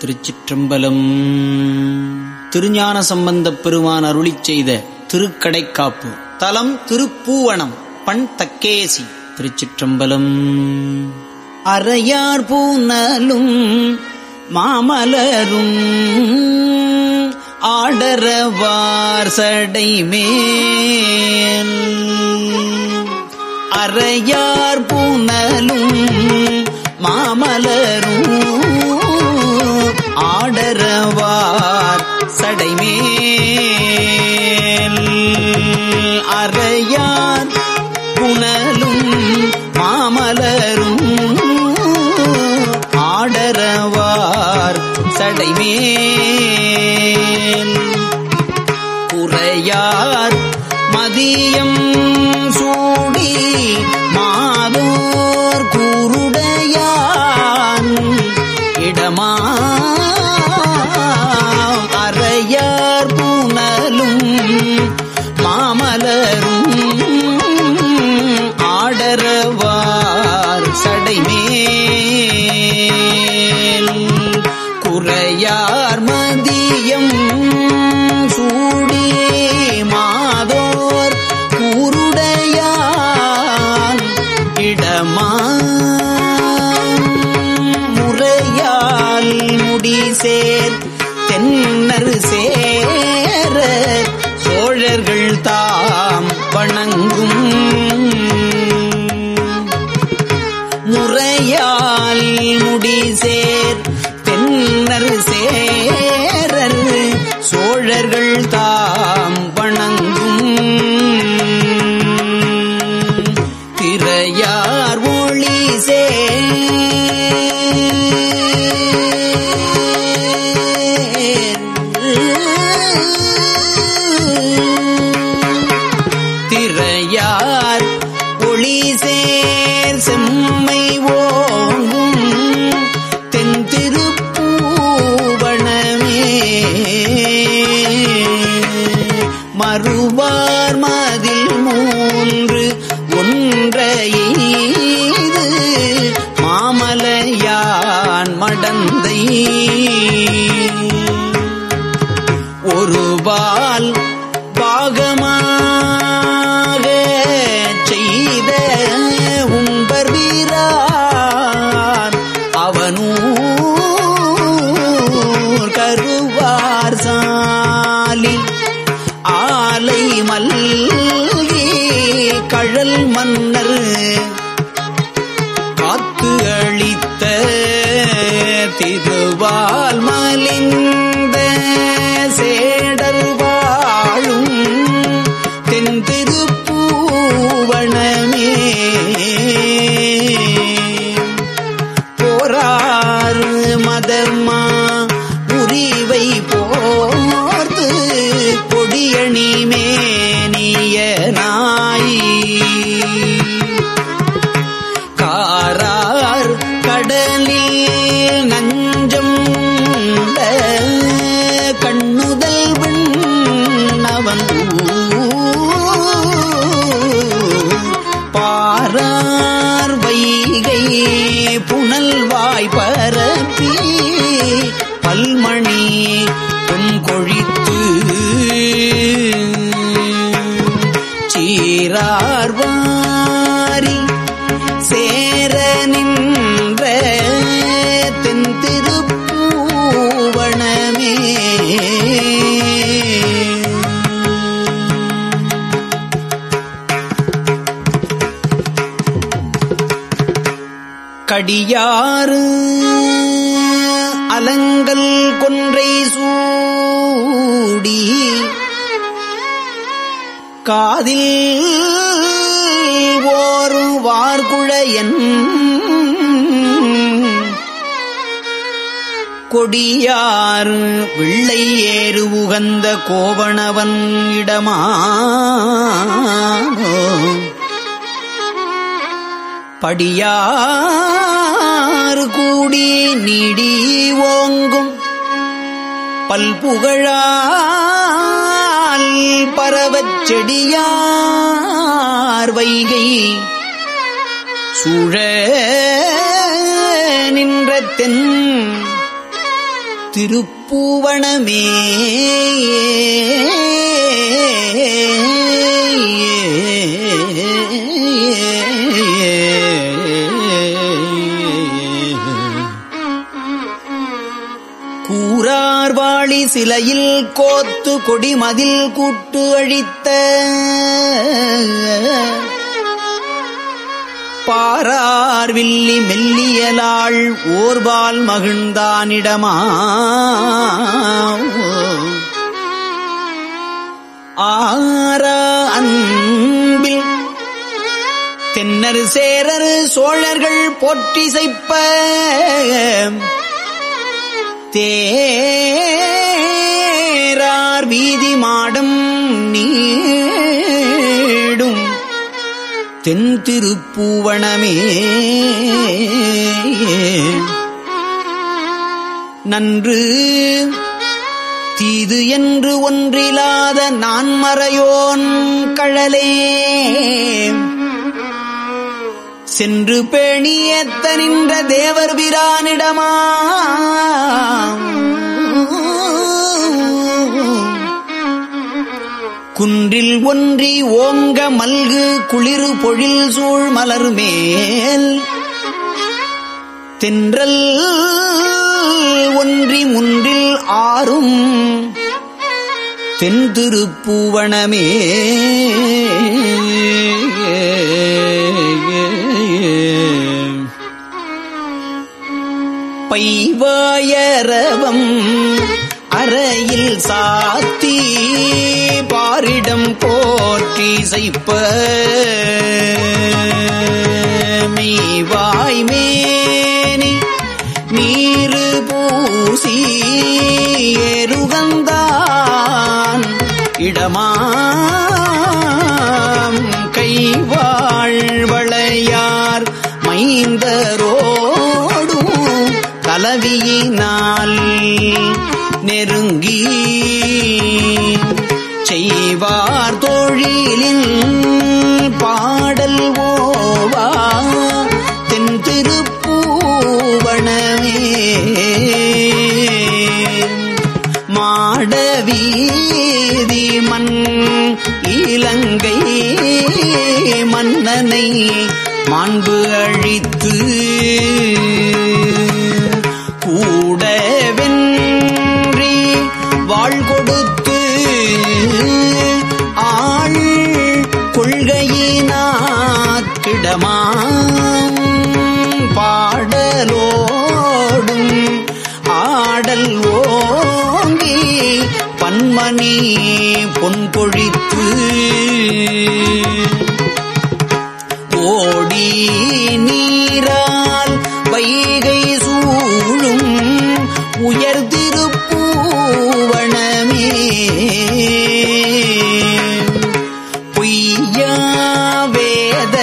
திருச்சிற்றம்பலம். திருஞான சம்பந்தப் பெருமான் அருளி செய்த திருக்கடைக்காப்பு. தலம் திருப்பூவனம் பண் தக்கேசி திருச்சிற்றம்பலம். அறையார் பூனலும் மாமலரும் ஆடரவார் சடை மேல் அறையார் பூனலும் மாமலரும் ஆடரவார் சடைமேல். அறையார் புனலும் மாமலரும் ஆடரவார் சடைமேல். குறையார் மதியம் சூடி மா அறையார் பூனலும் மாமலரும் ஆடரவார் சடைமேல். குறையார் மதியம் சூடி மாதோர் கூருடையான் இடமா சோழர்கள் தாம் வணங்கும் திரையார் ஒளி சே திரையார் ஒளி சே பால் பாகமாக செய்த உம்பர் வீரான் அவனூர் கருவார் சாலி. ஆலை மல்கி கழல் மன்னர் காத்து அளித்த திருவால் மலின் போராறு மதர்மா புரிவை போர்த்து கொடியணி மேனிய நாய். காரார் கடலில் நஞ்சம் உண்ட கண்ணுதல் விண்ணவன். பாரா கடியாறு அலங்கல் கொன்றை சூடி. காதில் ஓரு வார்குழையன். கொடியாறு வெள்ளை ஏறு உகந்த கோவணவன் இடமா படியாறு கூடி நீடி ஓங்கும். பல்புகழால் பரவச் செடியார் வைகை. சூழ நின்ற தென் திருப்பூவனமே சிலையில் கோத்து கொடிமதில் கூட்டு அழித்த பாரார் வில்லி மெல்லியலாள் ஓர்பால் மகிழ்ந்தானிடமா? ஆரா அன்பில் தென்னர் சேரர் சோழர்கள் போற்றிசைப்ப தே தென் திருப்பூவனமே. நன்று தீது என்று ஒன்றிலாத நான்மறையோன் கழலே. சென்று பேணியத்த நின்ற தேவர் பிரானிடமா குன்றில் ஒன்றி ஓங்க மல்கு குளிரு பொழில் சூழ் மலர் மேல். தென்றல் ஒன்றி முன்றில் ஆறும் தென்திருப்பூவனமே பைவாயரவம் அறையில் சாத்தி பாரிடம் போற்றி செய்ப்ப மீவாய்மேனி நீரு பூசி எருகந்தான் இடமாம் கைவாழ்வளையார் மைந்தரோடும் கலவியினால் நெருங்கி செய்வார் தொழிலின் பாடல் ஓவா. தென் திருப்பூவனமே. மாடவீதி மண் இலங்கை மன்னனை மாண்பு அழித்து பன்மணி பொன் பொழித்து ஓடி நீரால் வைகை சூழும் உயர்திருப்பூவனமே பொய்யா வேத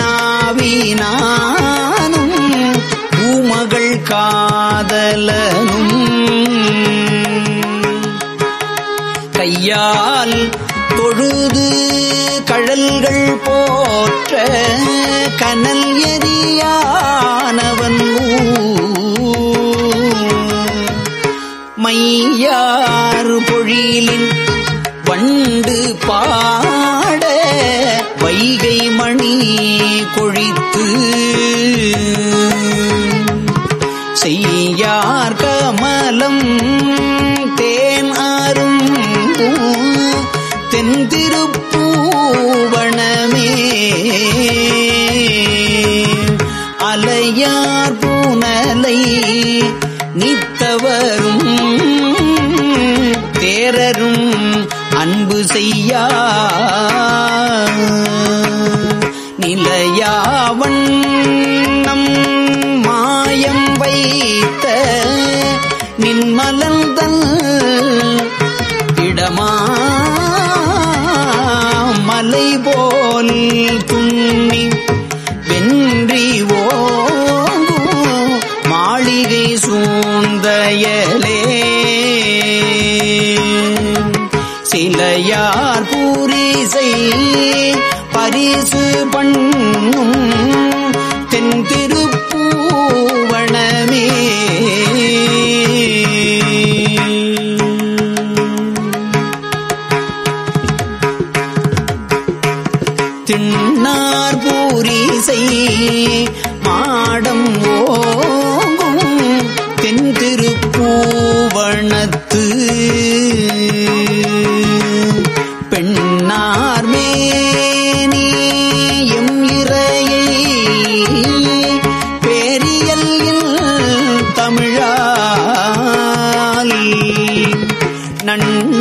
நாவினானும் பூமகள் காதல கையால் தொழுது கழல்கள் போற்ற கனல் எரியா நிலையாவண்ணம் மாயம் வைத்த நின்மலந்தல் இடமா மலை போல் துண்ணி வென்றி ஓங்கும் மாளிகை சூந்தயலே சிலையார் பூரிசை பரிசு பண்ணும் தென் திருப்பூவணமே திண்ணார் பூரிசை மாடம் ஓங்கும் தென் திருப்பூவணத்து நன்னார்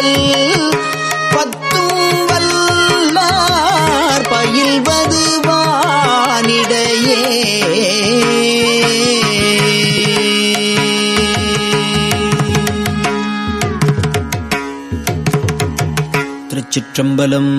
பாடல் பத்தும் வல்லார் பயில்வது வானிடையே. திருச்சிற்றம்பலம்